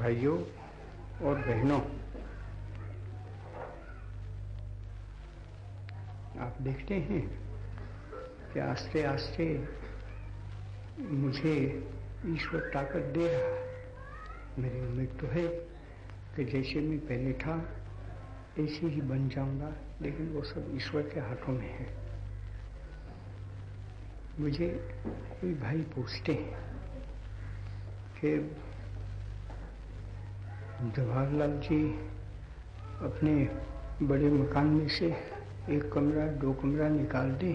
भाइयों और बहनों, आप देखते हैं कि आस्ते आस्ते मुझे ईश्वर ताकत दे रहा है। मेरी उम्मीद तो है कि जैसे मैं पहले था, ऐसे ही बन जाऊँगा, लेकिन वो सब ईश्वर के हाथों में है। मुझे कोई भाई पूछते हैं कि जवाहरलाल जी अपने बड़े मकान में से एक कमरा, दो कमरा निकाल दें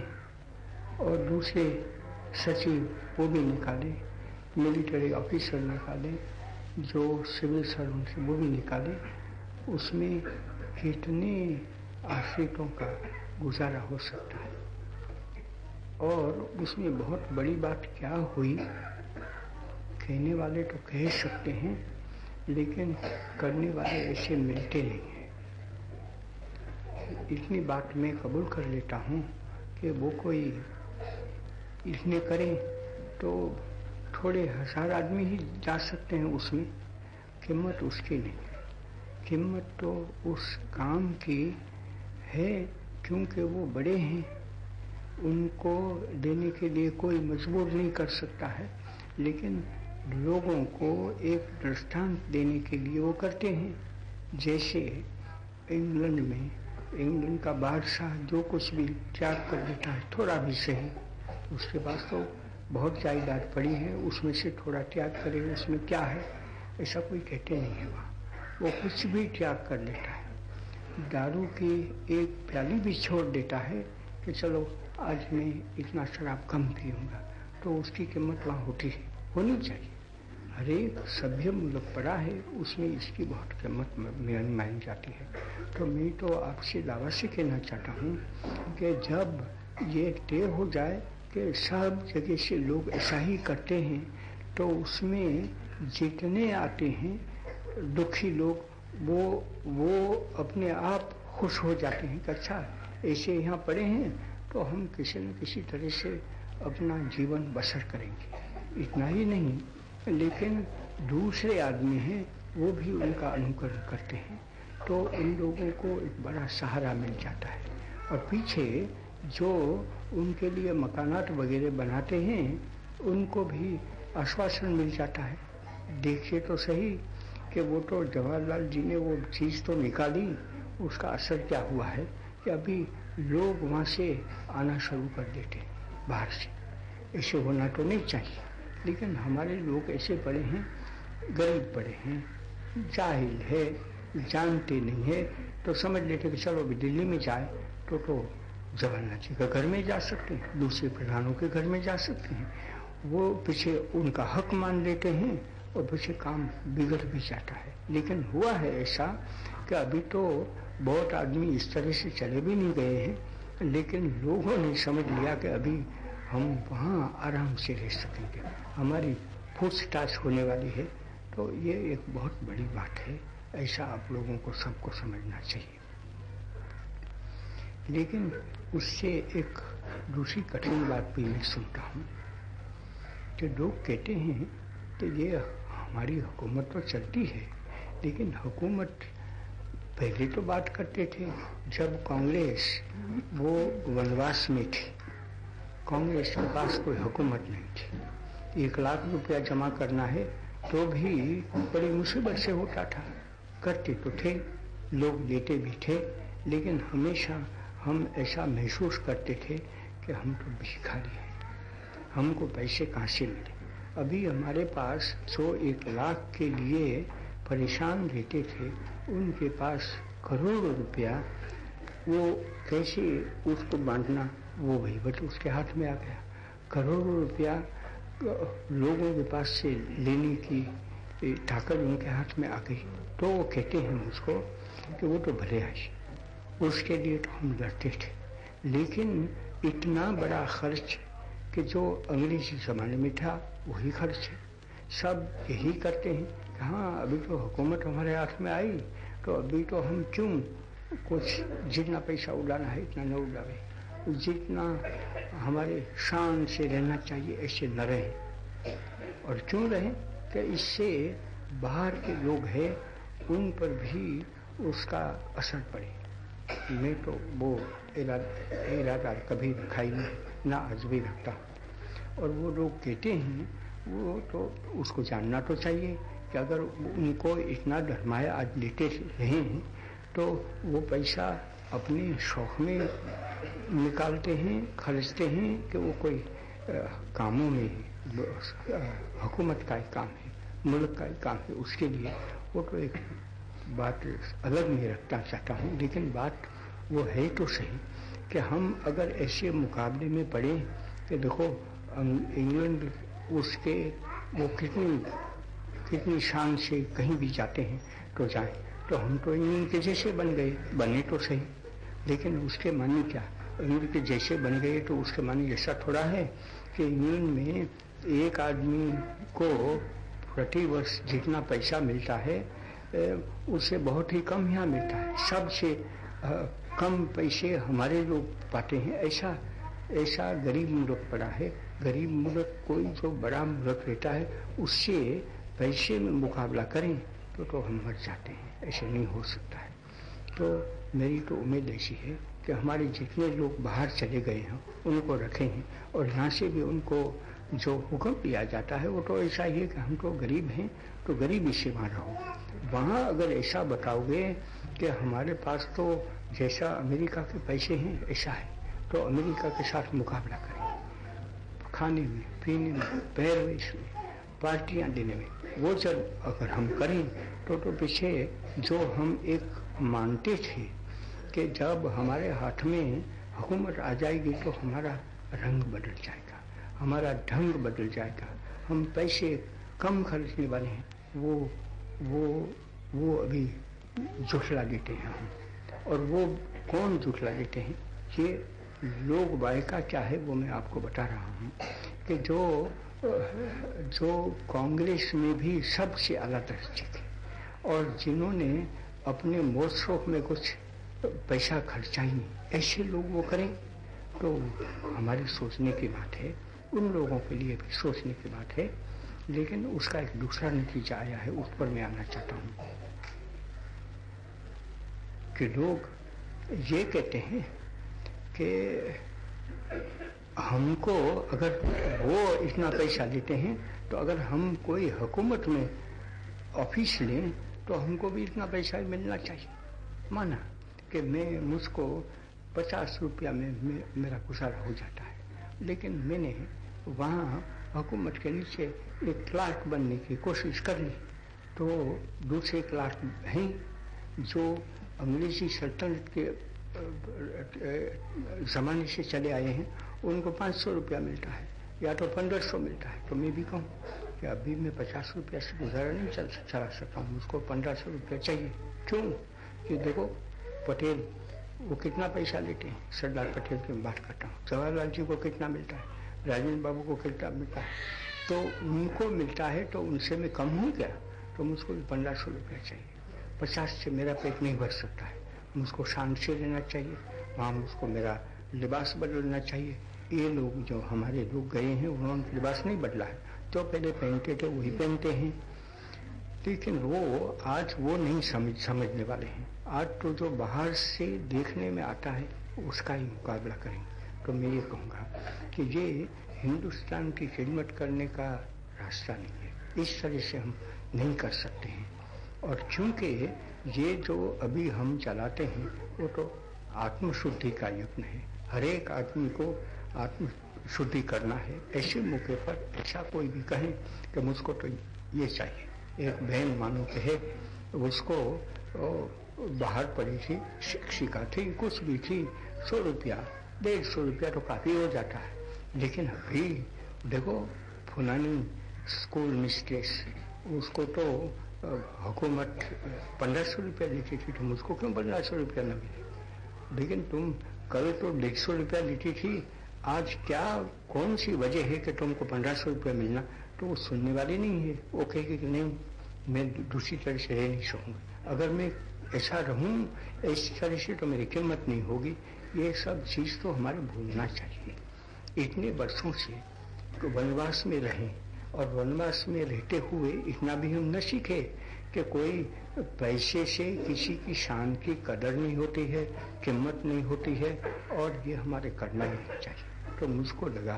और दूसरे सचिव वो भी निकाले मिलिट्री ऑफिसर निकाले, जो सिविल सर्वेंट वो भी निकाले। उसमें कितने आश्रितों का गुजारा हो सकता है? और उसमें बहुत बड़ी बात क्या हुई? कहने वाले तो कह सकते हैं लेकिन करने वाले ऐसे मिलते नहीं हैं। इतनी बात मैं कबूल कर लेता हूँ कि वो कोई इतने करें तो थोड़े हज़ार आदमी ही जा सकते हैं उसमें। कीमत उसकी नहीं कीमत तो उस काम की है क्योंकि वो बड़े हैं। उनको देने के लिए कोई मजबूर नहीं कर सकता है। लेकिन लोगों को एक दृष्टांत देने के लिए वो करते हैं। जैसे इंग्लैंड में, इंग्लैंड का बादशाह जो कुछ भी त्याग कर देता है, थोड़ा भी सही, उसके पास तो बहुत जायदाद पड़ी है, उसमें से थोड़ा त्याग करे, उसमें क्या है, ऐसा कोई कहते नहीं है वहाँ। वो कुछ भी त्याग कर लेता है। दारू की एक प्याली भी छोड़ देता है कि चलो, आज मैं इतना शराब कम पीऊँगा तो उसकी कीमत वहाँ होती है, होनी चाहिए। हर एक सभ्य मुल्क पड़ा है, उसमें इसकी बहुत कीमत मानी जाती है। तो मैं तो आपसे दावा से कहना चाहता हूँ कि जब ये तय हो जाए कि सब जगह से लोग ऐसा ही करते हैं तो उसमें जितने आते हैं, दुखी लोग, वो वो अपने आप खुश हो जाते हैं कि अच्छा ऐसे यहाँ पड़े हैं तो हम किसी न किसी तरह से अपना जीवन बसर करेंगे। इतना ही नहीं लेकिन दूसरे आदमी हैं, वो भी उनका अनुकरण करते हैं। तो इन लोगों को एक बड़ा सहारा मिल जाता है। और पीछे जो उनके लिए मकानात वगैरह बनाते हैं, उनको भी आश्वासन मिल जाता है। देखिए तो सही कि वो तो जवाहरलाल जी ने वो चीज़ तो निकाली, उसका असर क्या हुआ है कि अभी लोग वहाँ से आना शुरू कर देते बाहर से। ऐसे होना तो नहीं चाहिए। लेकिन हमारे लोग ऐसे पड़े हैं, गरीब पड़े हैं, जाहिल है, जानते नहीं है तो समझ लेते कि चलो अभी दिल्ली में जाए तो तो जवाहरलाल जी का घर में जा सकते हैं, दूसरे प्रधानों के घर में जा सकते हैं। वो पीछे उनका हक मान लेते हैं और पीछे काम बिगड़ भी जाता है। लेकिन हुआ है ऐसा कि अभी तो बहुत आदमी इस तरह से चले भी नहीं गए हैं, लेकिन लोगों ने समझ लिया कि अभी हम वहाँ आराम से रह सकेंगे। हमारी पूछताछ होने वाली है। तो ये एक बहुत बड़ी बात है। ऐसा आप लोगों को सबको समझना चाहिए। लेकिन उससे एक दूसरी कठिन बात भी मैं सुनता हूँ कि लोग कहते हैं कि ये हमारी हुकूमत तो चलती है, लेकिन हुकूमत पहले तो बात करते थे जब कांग्रेस वो वनवास में थी। कांग्रेस के पास कोई हुकूमत नहीं थी। एक लाख रुपया जमा करना है तो भी बड़ी मुसीबत से होता था। करते तो थे, लोग देते भी थे, लेकिन हमेशा हम ऐसा महसूस करते थे कि हम तो भिखारी हैं। हमको पैसे कहाँ से मिले? अभी हमारे पास जो एक लाख के लिए परेशान रहते थे। उनके पास करोड़ों रुपया वो कैसे उसको बांटना वो वही बट उसके हाथ में आ गया। करोड़ों रुपया लोगों के पास से लेने की ताकत उनके हाथ में आ गई। तो वो कहते हैं मुझको कि वो तो भले आई उसके लिए तो हम लड़ते थे। लेकिन इतना बड़ा खर्च कि जो अंग्रेज़ी जमाने में था, वही खर्च है। सब यही करते हैं कि हाँ अभी तो हुकूमत हमारे हाथ में आई तो अभी तो हम क्यों कुछ जितना पैसा उड़ाना है, इतना न उड़ावे। जितना हमारे शान से रहना चाहिए, ऐसे न रहे। और क्यों रहे? कि इससे बाहर के लोग हैं, उन पर भी उसका असर पड़े। मैं तो वो इरादा कभी रखा ही नहीं, ना आज भी रखता। और वो लोग कहते हैं, वो तो उसको जानना तो चाहिए कि अगर उनको इतना धर्माया आज लेते रहे हैं तो वो पैसा अपने शौक में निकालते हैं खर्चते हैं कि वो कोई आ, कामों में हुकूमत का ही काम है मुल्क का ही काम है उसके लिए वो तो एक बात अलग में रखना चाहता हूँ। लेकिन बात वो है तो सही कि हम अगर ऐसे मुकाबले में पढ़े कि देखो इंग्लैंड उसके वो कितनी कितनी शान से कहीं भी जाते हैं तो जाए। तो हम तो इंग्लैंड के जैसे बन गए। बने तो सही, लेकिन उसके मानी क्या? इंग्लैंड के जैसे बन गए तो उसके मानी ऐसा थोड़ा है कि इंग्लैंड में एक आदमी को प्रति वर्ष जितना पैसा मिलता है उससे बहुत ही कम यहाँ मिलता है। सबसे कम पैसे हमारे लोग पाते हैं। ऐसा ऐसा गरीब मुल्क पड़ा है। गरीब मुल्क कोई जो बड़ा मुल्क रहता है, उससे पैसे में मुकाबला करें। तो तो हम मर जाते हैं, ऐसे नहीं हो सकता है। तो मेरी तो उम्मीद ऐसी है कि हमारे जितने लोग बाहर चले गए हैं, उनको रखें हैं और यहाँ से भी उनको जो हुक्म दिया जाता है, वो तो ऐसा ही है कि हम तो गरीब हैं तो गरीबी से वहाँ रहो। वहाँ अगर ऐसा बताओगे कि हमारे पास तो जैसा अमेरिका के पैसे हैं, ऐसा है तो अमेरिका के साथ मुकाबला करें। खाने में, पीने में पैरवेश में पार्टियाँ देने में। वो जब अगर हम करें तो तो पीछे जो हम एक मानते थे कि जब हमारे हाथ में हुकूमत आ जाएगी तो हमारा रंग बदल जाएगा, हमारा ढंग बदल जाएगा। हम पैसे कम खर्चने वाले हैं। वो वो वो अभी झुठला देते हैं हम। और वो कौन झुठला देते हैं? ये लोग बायका क्या है वो मैं आपको बता रहा हूँ कि जो जो कांग्रेस में भी सबसे अलग दर्जे थे और जिन्होंने अपने मोशोक में कुछ पैसा खर्चा ही ऐसे लोग वो करें। तो हमारी सोचने की बात है, उन लोगों के लिए भी सोचने की बात है, लेकिन उसका एक दूसरा नतीजा आया है, उस पर मैं आना चाहता हूँ कि लोग ये कहते हैं कि हमको अगर वो इतना पैसा देते हैं तो अगर हम कोई हुकूमत में ऑफ़िस लें तो हमको भी इतना पैसा मिलना चाहिए। माना कि मैं मुझको पचास रुपया में मे, मेरा गुजारा हो जाता है। लेकिन मैंने वहाँ हुकूमत के नीचे एक क्लार्क बनने की कोशिश कर ली तो दूसरे क्लार्क हैं जो अंग्रेज़ी सल्तनत के ज़माने से चले आए हैं। उनको पाँच सौ रुपया मिलता है, या तो पंद्रह सौ मिलता है तो मैं भी कहूँ कि अभी मैं पचास रुपया से गुजारा नहीं चल चला सकता हूँ मुझको पंद्रह सौ रुपया चाहिए। क्यों? कि देखो, पटेल, वो कितना पैसा लेते हैं? सरदार पटेल की बात करता हूँ। जवाहरलाल जी को कितना मिलता है? राजेंद्र बाबू को कितना मिलता है? तो उनको मिलता है तो उनसे मैं कम हूँ क्या? तो मुझको भी पंद्रह सौ रुपया चाहिए। पचास से मेरा पेट नहीं भर सकता है। मुझको शांत से रहना चाहिए। वहाँ मुझको मेरा लिबास बदलना चाहिए। ये लोग जो हमारे लोग गए हैं उन्होंने लिबास नहीं बदला है। तो पहले पहनते थे वही पहनते हैं। लेकिन वो आज वो नहीं समझ समझने वाले हैं। आज तो जो बाहर से देखने में आता है उसका ही मुकाबला करेंगे। तो मैं ये कहूँगा कि ये हिंदुस्तान की खिदमत करने का रास्ता नहीं है। इस तरह से हम नहीं कर सकते हैं। और चूँकि ये जो अभी हम चलाते हैं वो तो आत्मशुद्धि का यत्न है। हर एक आदमी को आत्म शुद्धि करना है। ऐसे मौके पर ऐसा कोई भी कहे कि मुझको तो ये चाहिए। एक बहन मानो कहे, उसको बाहर पड़ी थी, शिक्षिका थी, कुछ भी थी, सौ रुपया, डेढ़ सौ रुपया तो काफ़ी हो जाता है। लेकिन अभी देखो, फुलानी स्कूल मिस्ट्रेस, उसको तो हुकूमत, पंद्रह सौ रुपया देती थी तो मुझको क्यों पंद्रह सौ रुपया न मिले? लेकिन तुम कल तो डेढ़ सौ रुपया लेती थी आज क्या, कौन सी वजह है कि तुमको पंद्रह सौ रुपया मिलना? तो वो सुनने वाली नहीं है। वो कहेगी कि नहीं, मैं दूसरी तरह से रह नहीं सकूँगा। अगर मैं ऐसा रहूँ, ऐसी तरह से तो मेरी कीमत नहीं होगी। ये सब चीज़ तो हमारे भूलना चाहिए। इतने वर्षों से तो वनवास में रहें और वनवास में रहते हुए इतना भी हम न सीखे कि कोई पैसे से किसी की शान की कदर नहीं होती है, कीमत नहीं होती है और ये हमारे करना ही चाहिए। तो मुझको लगा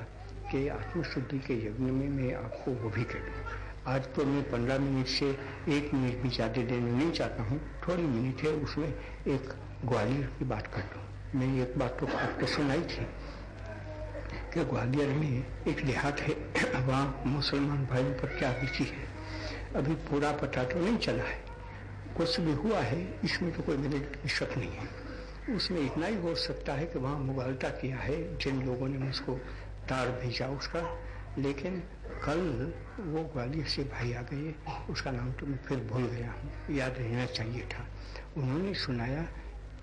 कि आत्मशुद्धि के यज्ञ में मैं आपको वो भी कह दूँ। आज तो मैं पंद्रह मिनट से एक मिनट भी ज़्यादा देना नहीं चाहता हूँ, थोड़ी मिनट है, उसमें एक ग्वालियर की बात कर दूँ मैं एक बात तो आपको सुनाई थी कि ग्वालियर में एक देहात है, वहाँ मुसलमान भाइयों पर क्या बीती है? अभी पूरा पता तो नहीं चला है। कुछ भी हुआ है, इसमें तो कोई मेरे शक नहीं है। उसमें इतना ही हो सकता है कि वहाँ मुगालता किया है, जिन लोगों ने मुझको तार भेजा उसका। लेकिन कल वो ग्वालियर से भाई आ गए, उसका नाम तो मैं फिर भूल गया हूँ, याद रहना चाहिए था। उन्होंने सुनाया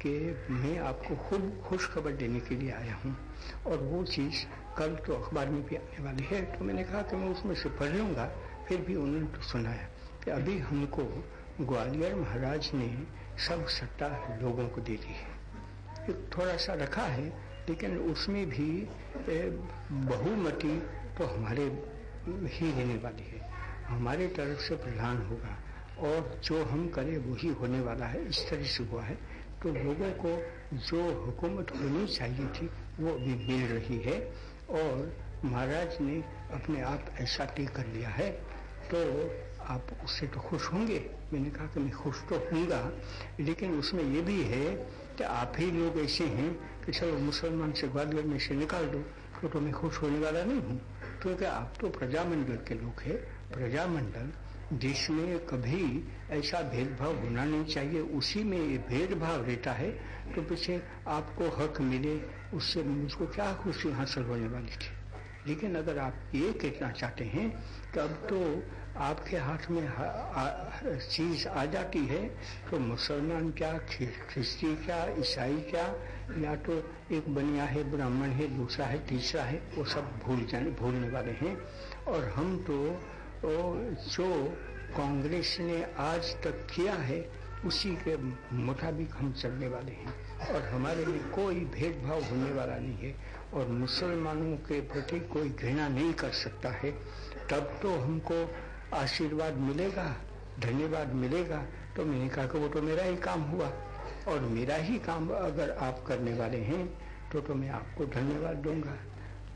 कि मैं आपको खूब खुश खबर देने के लिए आया हूँ, और वो चीज़ कल तो अखबार में भी आने वाली है। तो मैंने कहा कि मैं उसमें से पढ़ लूँगा, फिर भी उन्होंने तो सुनाया कि अभी हमको ग्वालियर महाराज ने सब सत्ता लोगों को दे दी है। थोड़ा सा रखा है, लेकिन उसमें भी बहुमति तो हमारे ही रहने वाली है। हमारे तरफ़ से प्रधान होगा, और जो हम करें वही होने वाला है। इस तरह से हुआ है। तो लोगों को जो हुकूमत होनी चाहिए थी, वो अभी मिल रही है, और महाराज ने अपने आप ऐसा तय कर लिया है। तो आप उससे तो खुश होंगे। मैंने कहा कि मैं खुश तो हूँगा लेकिन उसमें ये भी है कि आप ही लोग ऐसे हैं कि चलो मुसलमान से ग्वालियर में से निकाल दो तो, तो मैं खुश होने वाला नहीं हूँ। क्योंकि आप तो प्रजामंडल के लोग हैं? प्रजामंडल देश में कभी ऐसा भेदभाव होना नहीं चाहिए उसी में ये भेदभाव रहता है। तो पीछे आपको हक मिले उससे मुझको क्या खुशी हासिल होने वाली थी? लेकिन अगर आप ये कहना चाहते हैं कि अब तो आपके हाथ में चीज़ आ जाती है तो मुसलमान क्या ख्रिस्ती क्या, ईसाई क्या, या तो एक बनिया है, ब्राह्मण है, दूसरा है, तीसरा है, वो सब भूल जाने, भूलने वाले हैं। और हम तो जो कांग्रेस ने आज तक किया है, उसी के मुताबिक हम चलने वाले हैं। और हमारे में कोई भेदभाव होने वाला नहीं है, और मुसलमानों के प्रति कोई घृणा नहीं कर सकता है। तब तो हमको आशीर्वाद मिलेगा, धन्यवाद मिलेगा तो मैंने कहा कि वो तो मेरा ही काम हुआ। और मेरा ही काम अगर आप करने वाले हैं तो तो मैं आपको धन्यवाद दूँगा।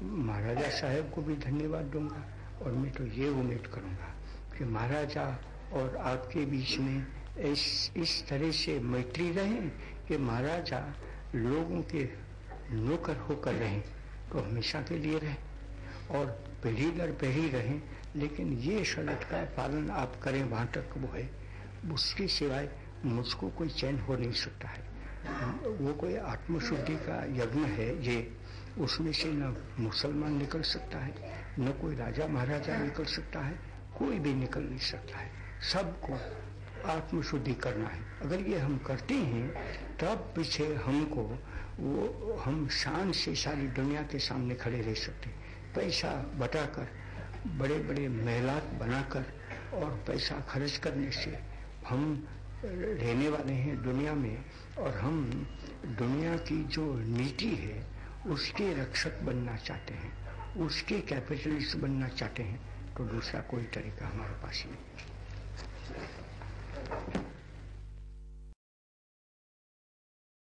महाराजा साहब को भी धन्यवाद दूँगा, और मैं तो ये उम्मीद करूँगा कि महाराजा और आपके बीच में इस इस तरह से मैत्री रहे कि महाराजा लोगों के नौकर होकर रहें तो हमेशा के लिए रहें, और पीढ़ी दर पीढ़ी रहें लेकिन ये शरत का पालन आप करें, वहाँ तक वो है। उसके सिवाय मुझको कोई चैन हो नहीं सकता है। वो कोई आत्मशुद्धि का यज्ञ है ये, उसमें से न मुसलमान निकल सकता है, न कोई राजा महाराजा निकल सकता है, कोई भी निकल नहीं सकता है। सबको आत्मशुद्धि करना है। अगर ये हम करते हैं, तब पीछे हमको वो, हम शान से सारी दुनिया के सामने खड़े रह सकते पैसा बटाकर बड़े बड़े महलात बनाकर और पैसा खर्च करने से हम रहने वाले हैं दुनिया में और हम दुनिया की जो नीति है, उसके रक्षक बनना चाहते हैं, उसके कैपिटलिस्ट बनना चाहते हैं तो दूसरा कोई तरीका हमारे पास नहीं।